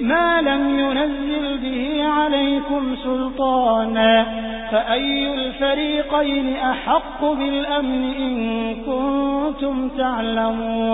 ما لم ينزل به عليكم سلطانا فأي الفريقين أحق بالأمن إن كنتم تعلمون